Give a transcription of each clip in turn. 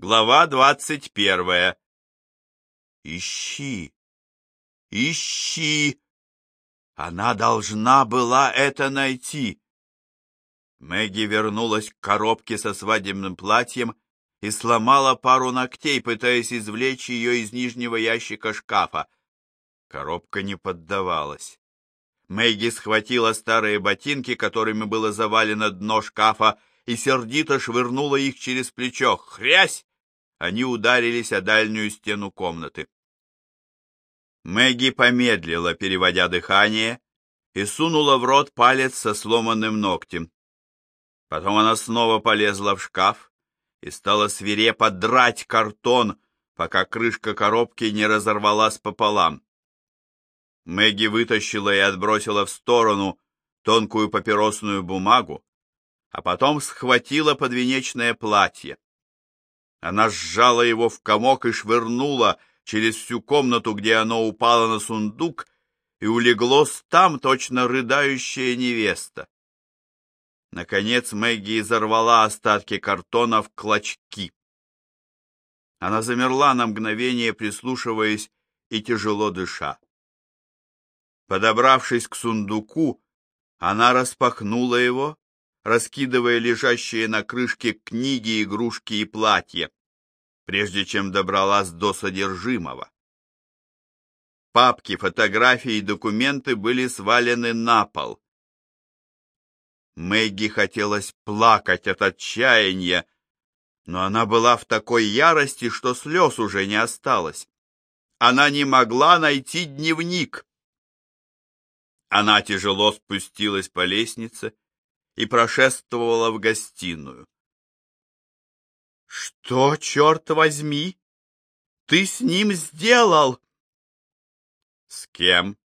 Глава двадцать первая. Ищи, ищи. Она должна была это найти. Мэгги вернулась к коробке со свадебным платьем и сломала пару ногтей, пытаясь извлечь ее из нижнего ящика шкафа. Коробка не поддавалась. Мэгги схватила старые ботинки, которыми было завалено дно шкафа, и сердито швырнула их через плечо. Хрясь! Они ударились о дальнюю стену комнаты. Мэгги помедлила, переводя дыхание, и сунула в рот палец со сломанным ногтем. Потом она снова полезла в шкаф и стала свирепо драть картон, пока крышка коробки не разорвалась пополам. Мэгги вытащила и отбросила в сторону тонкую папиросную бумагу, а потом схватила подвенечное платье. Она сжала его в комок и швырнула через всю комнату, где оно упало на сундук, и улеглось там точно рыдающая невеста. Наконец Мэгги изорвала остатки картона в клочки. Она замерла на мгновение, прислушиваясь и тяжело дыша. Подобравшись к сундуку, она распахнула его, раскидывая лежащие на крышке книги, игрушки и платья, прежде чем добралась до содержимого. Папки, фотографии и документы были свалены на пол. Мэгги хотелось плакать от отчаяния, но она была в такой ярости, что слез уже не осталось. Она не могла найти дневник. Она тяжело спустилась по лестнице и прошествовала в гостиную. «Что, черт возьми, ты с ним сделал?» «С кем?»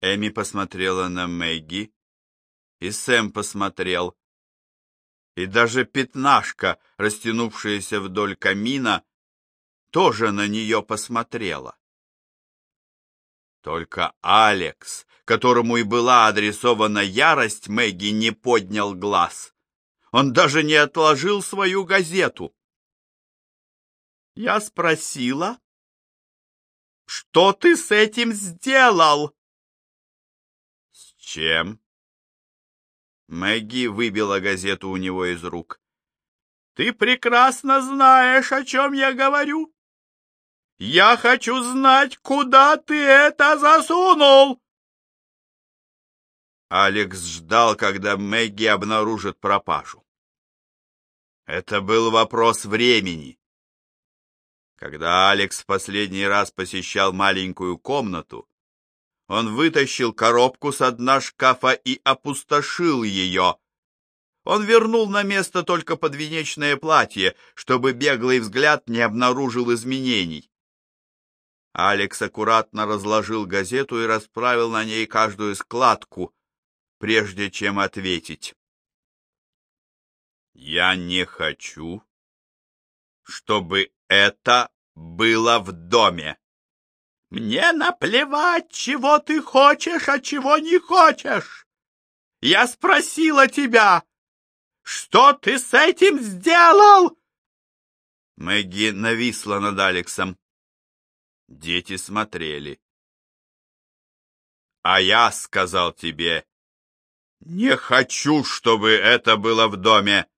Эми посмотрела на Мэгги, и Сэм посмотрел. И даже пятнашка, растянувшаяся вдоль камина, тоже на нее посмотрела. Только Алекс, которому и была адресована ярость, Мэгги не поднял глаз. Он даже не отложил свою газету. Я спросила, что ты с этим сделал? С чем? Мэгги выбила газету у него из рук. «Ты прекрасно знаешь, о чем я говорю. Я хочу знать, куда ты это засунул!» Алекс ждал, когда Мэгги обнаружит пропажу. Это был вопрос времени. Когда Алекс в последний раз посещал маленькую комнату, он вытащил коробку с дна шкафа и опустошил ее. Он вернул на место только подвенечное платье, чтобы беглый взгляд не обнаружил изменений. Алекс аккуратно разложил газету и расправил на ней каждую складку, прежде чем ответить. «Я не хочу, чтобы это было в доме». Мне наплевать, чего ты хочешь, а чего не хочешь. Я спросила тебя, что ты с этим сделал? Мэгги нависла над Алексом. Дети смотрели. А я сказал тебе, не хочу, чтобы это было в доме.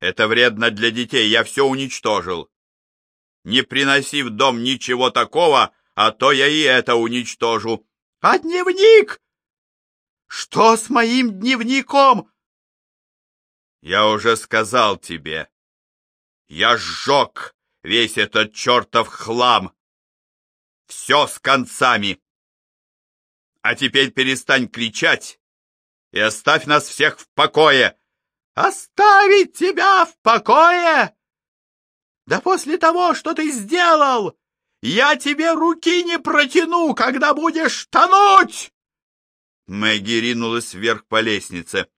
Это вредно для детей, я все уничтожил. Не приноси в дом ничего такого, а то я и это уничтожу. А дневник? Что с моим дневником? Я уже сказал тебе. Я сжег весь этот чертов хлам. Все с концами. А теперь перестань кричать и оставь нас всех в покое. Оставить тебя в покое? Да после того, что ты сделал, я тебе руки не протяну, когда будешь тонуть!» Мэгги ринулась вверх по лестнице.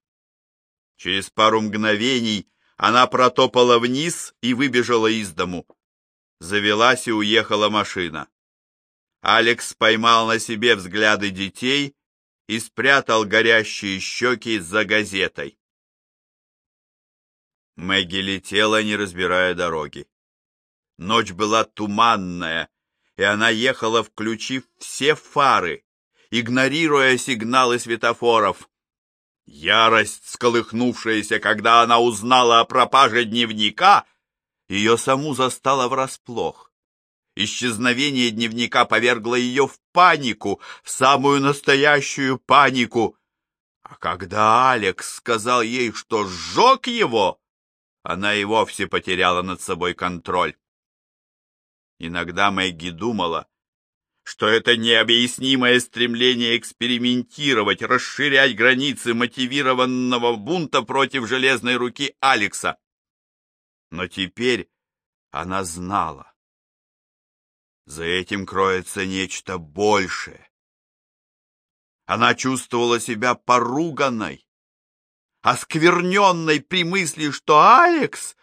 Через пару мгновений она протопала вниз и выбежала из дому. Завелась и уехала машина. Алекс поймал на себе взгляды детей и спрятал горящие щеки за газетой. Мэгги летела, не разбирая дороги. Ночь была туманная, и она ехала, включив все фары, игнорируя сигналы светофоров. Ярость, сколыхнувшаяся, когда она узнала о пропаже дневника, ее саму застала врасплох. Исчезновение дневника повергло ее в панику, в самую настоящую панику. А когда Алекс сказал ей, что сжег его, она и вовсе потеряла над собой контроль. Иногда Мэгги думала, что это необъяснимое стремление экспериментировать, расширять границы мотивированного бунта против железной руки Алекса. Но теперь она знала. За этим кроется нечто большее. Она чувствовала себя поруганной, оскверненной при мысли, что Алекс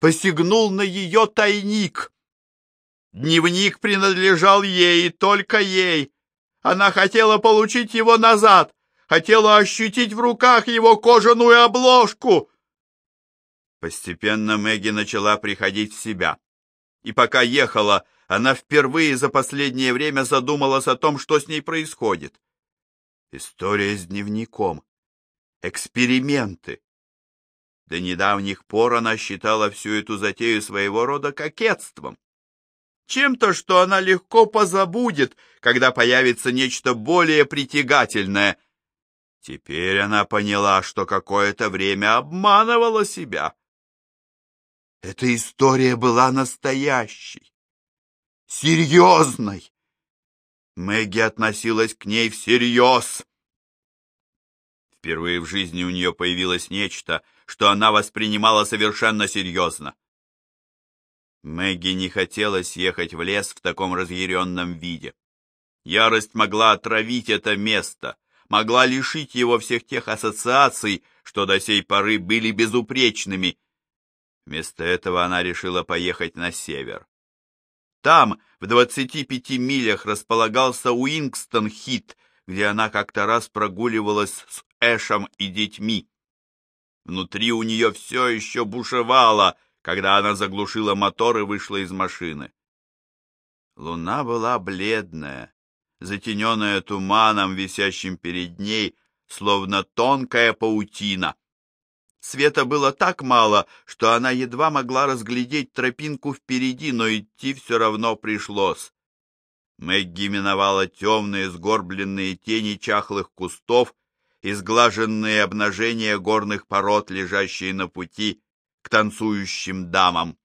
посягнул на ее тайник. Дневник принадлежал ей и только ей. Она хотела получить его назад, хотела ощутить в руках его кожаную обложку. Постепенно Мэгги начала приходить в себя. И пока ехала, она впервые за последнее время задумалась о том, что с ней происходит. История с дневником. Эксперименты. До недавних пор она считала всю эту затею своего рода кокетством чем-то, что она легко позабудет, когда появится нечто более притягательное. Теперь она поняла, что какое-то время обманывала себя. Эта история была настоящей, серьезной. Мэгги относилась к ней всерьез. Впервые в жизни у нее появилось нечто, что она воспринимала совершенно серьезно. Мэгги не хотелось ехать в лес в таком разъяренном виде. Ярость могла отравить это место, могла лишить его всех тех ассоциаций, что до сей поры были безупречными. Вместо этого она решила поехать на север. Там, в двадцати пяти милях, располагался Уингстон-Хит, где она как-то раз прогуливалась с Эшем и детьми. Внутри у нее все еще бушевало — когда она заглушила мотор и вышла из машины. Луна была бледная, затененная туманом, висящим перед ней, словно тонкая паутина. Света было так мало, что она едва могла разглядеть тропинку впереди, но идти все равно пришлось. Мэгги миновала темные сгорбленные тени чахлых кустов и сглаженные обнажения горных пород, лежащие на пути, к танцующим дамам.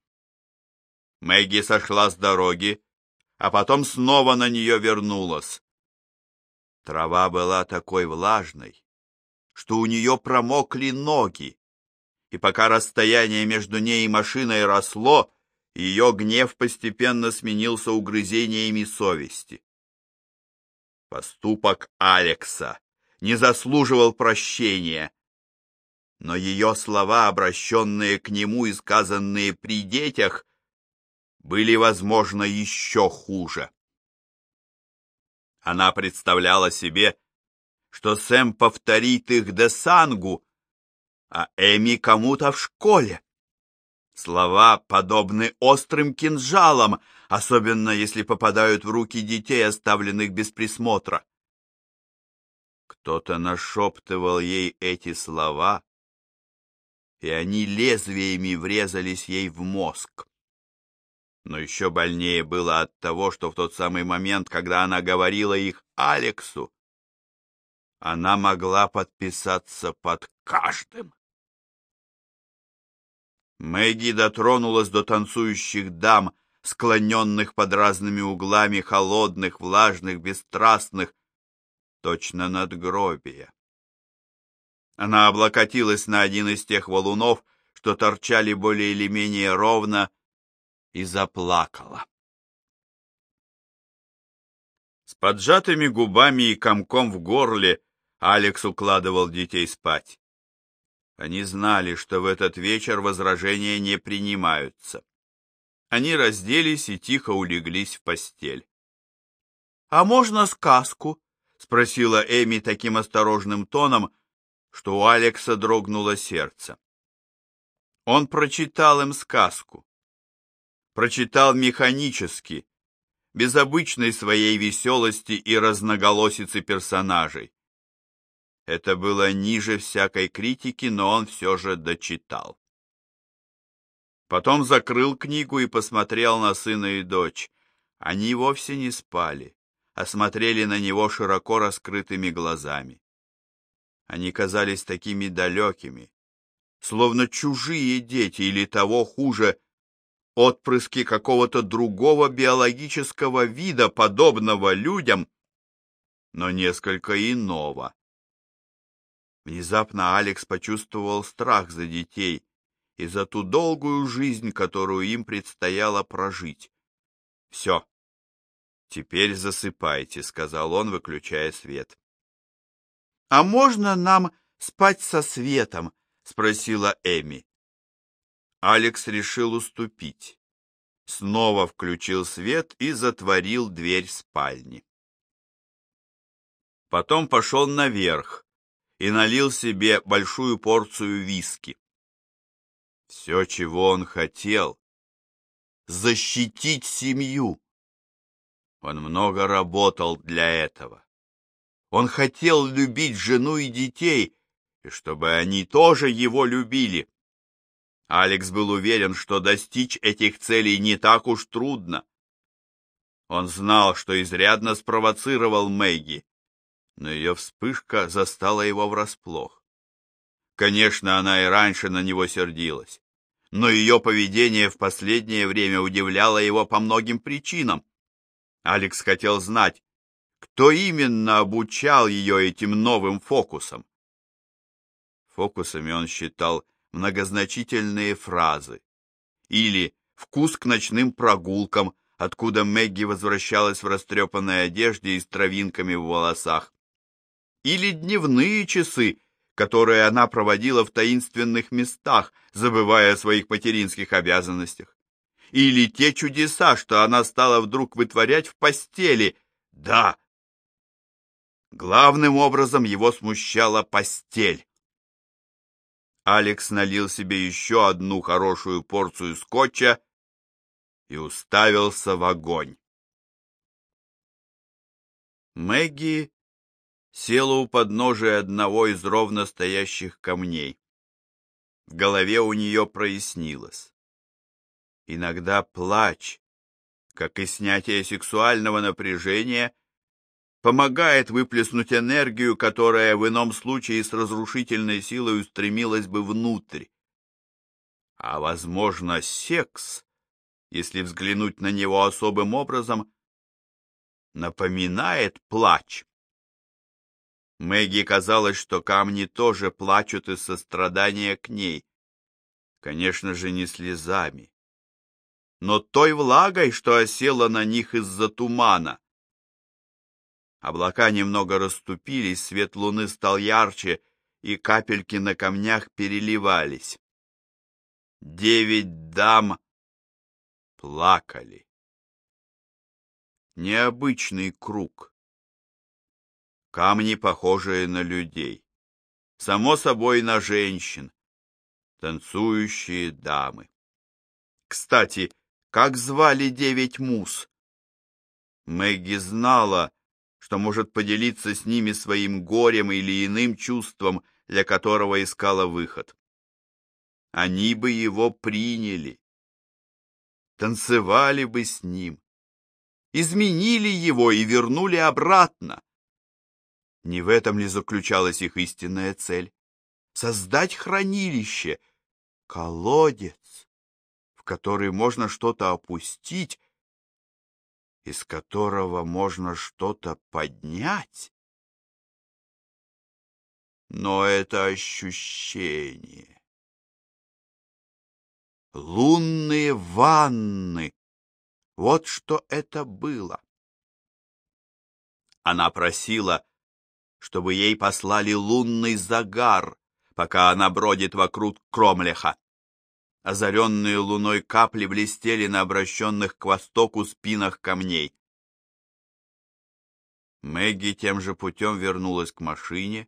Мэгги сошла с дороги, а потом снова на нее вернулась. Трава была такой влажной, что у нее промокли ноги, и пока расстояние между ней и машиной росло, ее гнев постепенно сменился угрызениями совести. Поступок Алекса не заслуживал прощения, но ее слова, обращенные к нему и сказанные при детях, были, возможно, еще хуже. Она представляла себе, что Сэм повторит их Десангу, а Эми кому-то в школе. Слова подобны острым кинжалам, особенно если попадают в руки детей, оставленных без присмотра. Кто-то нашептывал ей эти слова, и они лезвиями врезались ей в мозг. Но еще больнее было от того, что в тот самый момент, когда она говорила их Алексу, она могла подписаться под каждым. Мэгги дотронулась до танцующих дам, склоненных под разными углами, холодных, влажных, бесстрастных, точно надгробия. Она облокотилась на один из тех валунов, что торчали более или менее ровно, и заплакала. Поджатыми губами и комком в горле Алекс укладывал детей спать. Они знали, что в этот вечер возражения не принимаются. Они разделись и тихо улеглись в постель. — А можно сказку? — спросила Эми таким осторожным тоном, что у Алекса дрогнуло сердце. Он прочитал им сказку. Прочитал механически, без обычной своей веселости и разноголосицы персонажей. Это было ниже всякой критики, но он все же дочитал. Потом закрыл книгу и посмотрел на сына и дочь. Они вовсе не спали, а смотрели на него широко раскрытыми глазами. Они казались такими далекими, словно чужие дети или того хуже, отпрыски какого-то другого биологического вида, подобного людям, но несколько иного. Внезапно Алекс почувствовал страх за детей и за ту долгую жизнь, которую им предстояло прожить. «Все, теперь засыпайте», — сказал он, выключая свет. «А можно нам спать со светом?» — спросила Эми. Алекс решил уступить. Снова включил свет и затворил дверь спальни. Потом пошел наверх, и налил себе большую порцию виски. Все, чего он хотел — защитить семью. Он много работал для этого. Он хотел любить жену и детей, и чтобы они тоже его любили. Алекс был уверен, что достичь этих целей не так уж трудно. Он знал, что изрядно спровоцировал Мэгги, но ее вспышка застала его врасплох. Конечно, она и раньше на него сердилась, но ее поведение в последнее время удивляло его по многим причинам. Алекс хотел знать, кто именно обучал ее этим новым фокусам. Фокусами он считал многозначительные фразы или вкус к ночным прогулкам, откуда Мэгги возвращалась в растрепанной одежде и с травинками в волосах, или дневные часы, которые она проводила в таинственных местах, забывая о своих материнских обязанностях. Или те чудеса, что она стала вдруг вытворять в постели. Да, главным образом его смущала постель. Алекс налил себе еще одну хорошую порцию скотча и уставился в огонь. Мэгги села у подножия одного из ровно стоящих камней. В голове у нее прояснилось. Иногда плач, как и снятие сексуального напряжения, помогает выплеснуть энергию, которая в ином случае с разрушительной силой устремилась бы внутрь. А, возможно, секс, если взглянуть на него особым образом, напоминает плач. Мэгги казалось, что камни тоже плачут из сострадания к ней. Конечно же, не слезами, но той влагой, что осела на них из-за тумана. Облака немного расступились, свет луны стал ярче, и капельки на камнях переливались. Девять дам плакали. Необычный круг камни, похожие на людей. Само собой, на женщин, танцующие дамы. Кстати, как звали девять мус? Мэгги знала, что может поделиться с ними своим горем или иным чувством, для которого искала выход. Они бы его приняли, танцевали бы с ним, изменили его и вернули обратно. Не в этом ли заключалась их истинная цель? Создать хранилище, колодец, в который можно что-то опустить, из которого можно что-то поднять? Но это ощущение. Лунные ванны. Вот что это было. Она просила чтобы ей послали лунный загар, пока она бродит вокруг Кромлеха. Озаренные луной капли блестели на обращенных к востоку спинах камней. Мэгги тем же путем вернулась к машине,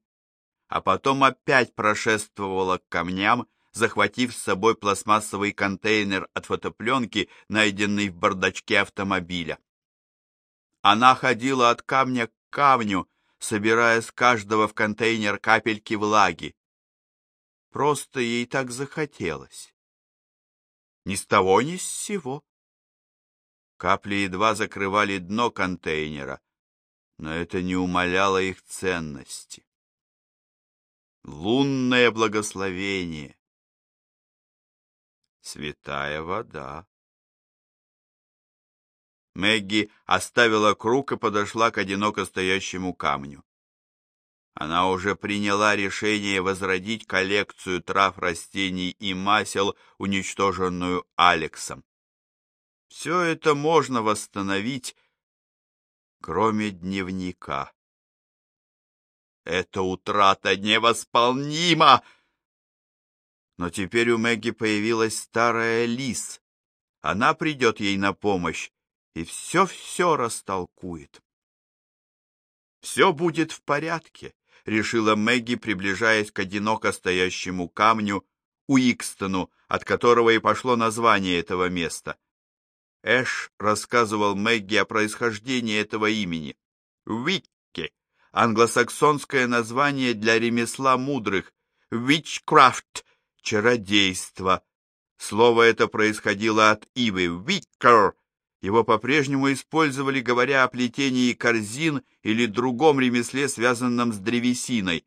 а потом опять прошествовала к камням, захватив с собой пластмассовый контейнер от фотопленки, найденный в бардачке автомобиля. Она ходила от камня к камню, собирая с каждого в контейнер капельки влаги. Просто ей так захотелось. Ни с того, ни с сего. Капли едва закрывали дно контейнера, но это не умаляло их ценности. Лунное благословение. Святая вода. Мэгги оставила круг и подошла к одиноко стоящему камню. Она уже приняла решение возродить коллекцию трав, растений и масел, уничтоженную Алексом. Все это можно восстановить, кроме дневника. Эта утрата невосполнима! Но теперь у Мэгги появилась старая лис. Она придет ей на помощь и все-все растолкует. «Все будет в порядке», — решила Мэгги, приближаясь к одиноко стоящему камню Уикстону, от которого и пошло название этого места. Эш рассказывал Мэгги о происхождении этого имени. Викки — англосаксонское название для ремесла мудрых. Witchcraft — чародейство. Слово это происходило от ивы «виккер». Его по-прежнему использовали, говоря о плетении корзин или другом ремесле, связанном с древесиной.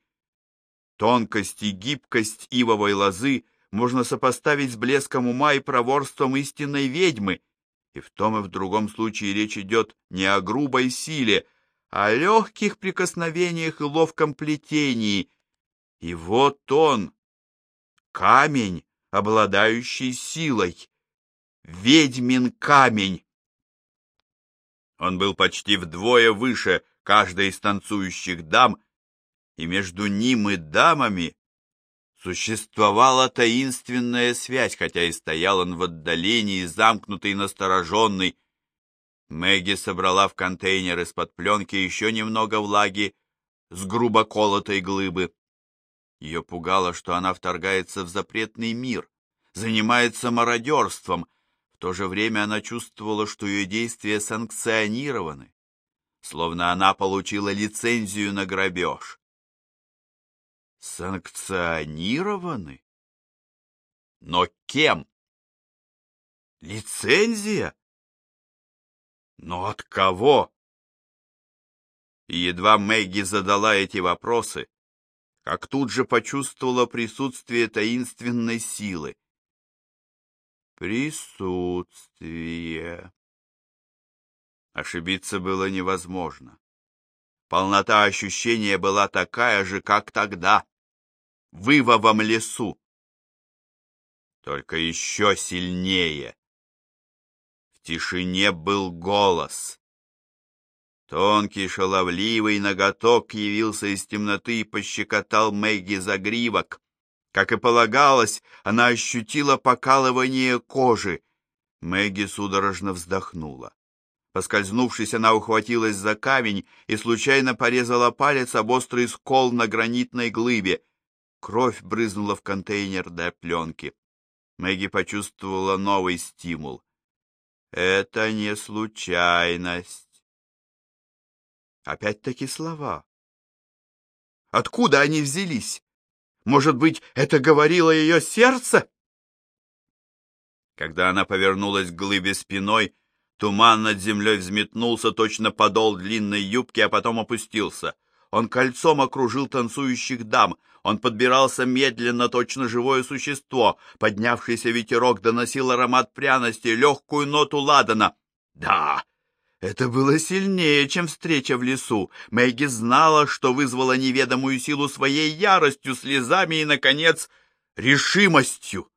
Тонкость и гибкость ивовой лозы можно сопоставить с блеском ума и проворством истинной ведьмы, и в том и в другом случае речь идет не о грубой силе, а о легких прикосновениях и ловком плетении. И вот он, камень, обладающий силой, ведьмин камень. Он был почти вдвое выше каждой из танцующих дам, и между ним и дамами Существовала таинственная связь, хотя и стоял он в отдалении, замкнутый и настороженный. Мэгги собрала в контейнер из-под пленки еще немного влаги с грубо колотой глыбы. Ее пугало, что она вторгается в запретный мир, занимается мародерством. То же время она чувствовала, что ее действия санкционированы, словно она получила лицензию на грабеж санкционированы? Но кем? Лицензия? Но от кого? И едва Мэгги задала эти вопросы, как тут же почувствовала присутствие таинственной силы. Присутствие. Ошибиться было невозможно. Полнота ощущения была такая же, как тогда в ивовом лесу. Только еще сильнее. В тишине был голос. Тонкий, шаловливый ноготок явился из темноты и пощекотал Мэгги за гривок. Как и полагалось, она ощутила покалывание кожи. Мэгги судорожно вздохнула. Поскользнувшись, она ухватилась за камень и случайно порезала палец об острый скол на гранитной глыбе. Кровь брызнула в контейнер для пленки. Мэгги почувствовала новый стимул. Это не случайность. Опять-таки слова. Откуда они взялись? Может быть, это говорило ее сердце? Когда она повернулась к глыбе спиной, туман над землей взметнулся, точно подол длинной юбки, а потом опустился. Он кольцом окружил танцующих дам. Он подбирался медленно, точно живое существо. Поднявшийся ветерок доносил аромат пряности, легкую ноту ладана. Да, это было сильнее, чем встреча в лесу. Мэгги знала, что вызвала неведомую силу своей яростью, слезами и, наконец, решимостью.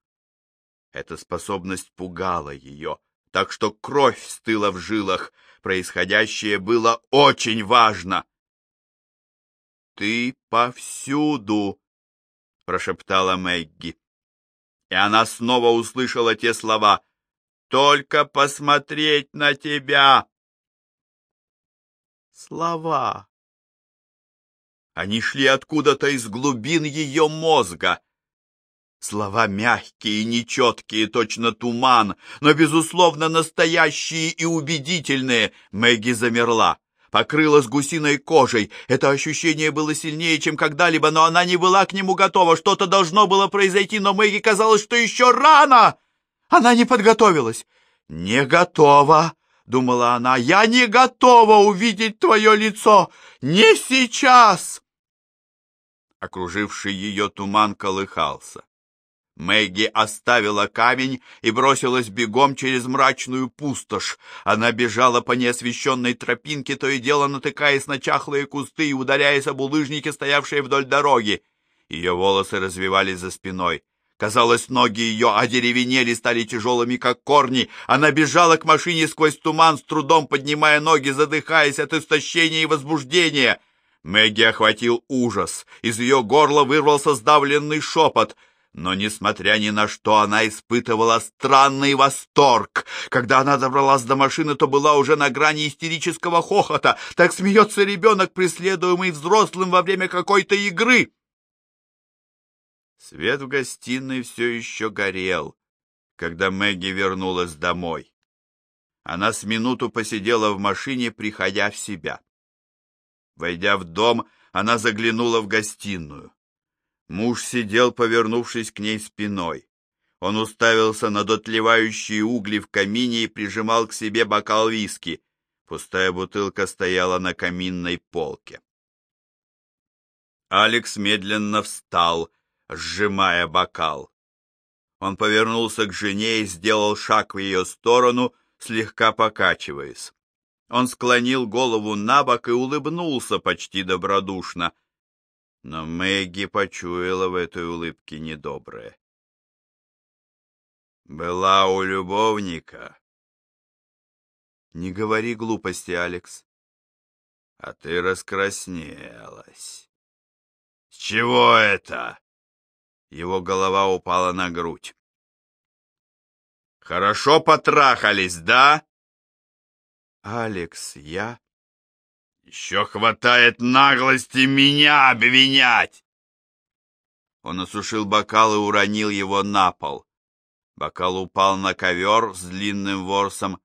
Эта способность пугала ее, так что кровь стыла в жилах. Происходящее было очень важно. «Ты повсюду!» — прошептала Мэгги. И она снова услышала те слова. «Только посмотреть на тебя!» Слова. Они шли откуда-то из глубин ее мозга. Слова мягкие и нечеткие, точно туман, но, безусловно, настоящие и убедительные. Мэгги замерла, покрылась гусиной кожей. Это ощущение было сильнее, чем когда-либо, но она не была к нему готова. Что-то должно было произойти, но Мэгги казалось, что еще рано. Она не подготовилась. «Не готова», — думала она, — «я не готова увидеть твое лицо! Не сейчас!» Окруживший ее туман колыхался. Мэгги оставила камень и бросилась бегом через мрачную пустошь. Она бежала по неосвещенной тропинке, то и дело натыкаясь на чахлые кусты и ударяясь об улыжники, стоявшие вдоль дороги. Ее волосы развивались за спиной. Казалось, ноги ее одеревенели, стали тяжелыми, как корни. Она бежала к машине сквозь туман, с трудом поднимая ноги, задыхаясь от истощения и возбуждения. Мэгги охватил ужас. Из ее горла вырвался сдавленный шепот — но, несмотря ни на что, она испытывала странный восторг. Когда она добралась до машины, то была уже на грани истерического хохота. Так смеется ребенок, преследуемый взрослым во время какой-то игры. Свет в гостиной все еще горел, когда Мэгги вернулась домой. Она с минуту посидела в машине, приходя в себя. Войдя в дом, она заглянула в гостиную. Муж сидел, повернувшись к ней спиной. Он уставился на дотлевающие угли в камине и прижимал к себе бокал виски. Пустая бутылка стояла на каминной полке. Алекс медленно встал, сжимая бокал. Он повернулся к жене и сделал шаг в ее сторону, слегка покачиваясь. Он склонил голову на бок и улыбнулся почти добродушно. Но Мэгги почуяла в этой улыбке недоброе. «Была у любовника?» «Не говори глупости, Алекс». «А ты раскраснелась». «С чего это?» Его голова упала на грудь. «Хорошо потрахались, да?» «Алекс, я...» Еще хватает наглости меня обвинять!» Он осушил бокал и уронил его на пол. Бокал упал на ковер с длинным ворсом.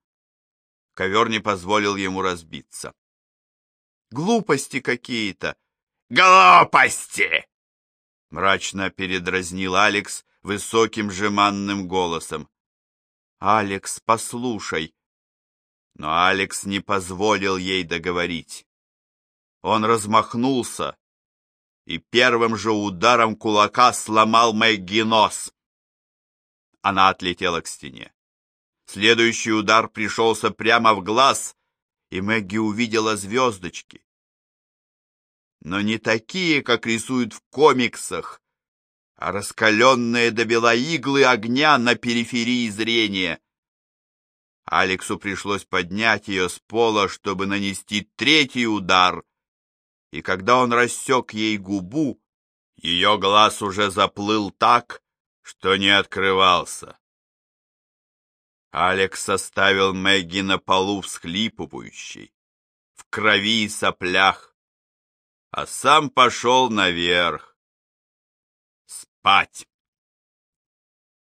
Ковер не позволил ему разбиться. «Глупости какие-то!» «Глупости!» Мрачно передразнил Алекс высоким жеманным голосом. «Алекс, послушай!» Но Алекс не позволил ей договорить. Он размахнулся и первым же ударом кулака сломал Мэгги нос. Она отлетела к стене. Следующий удар пришелся прямо в глаз, и Мэгги увидела звездочки. Но не такие, как рисуют в комиксах, а раскаленные до бела иглы огня на периферии зрения. Алексу пришлось поднять ее с пола, чтобы нанести третий удар, и когда он рассек ей губу, ее глаз уже заплыл так, что не открывался. Алекс оставил Мэгги на полу всхлипывающей, в крови и соплях, а сам пошел наверх. Спать.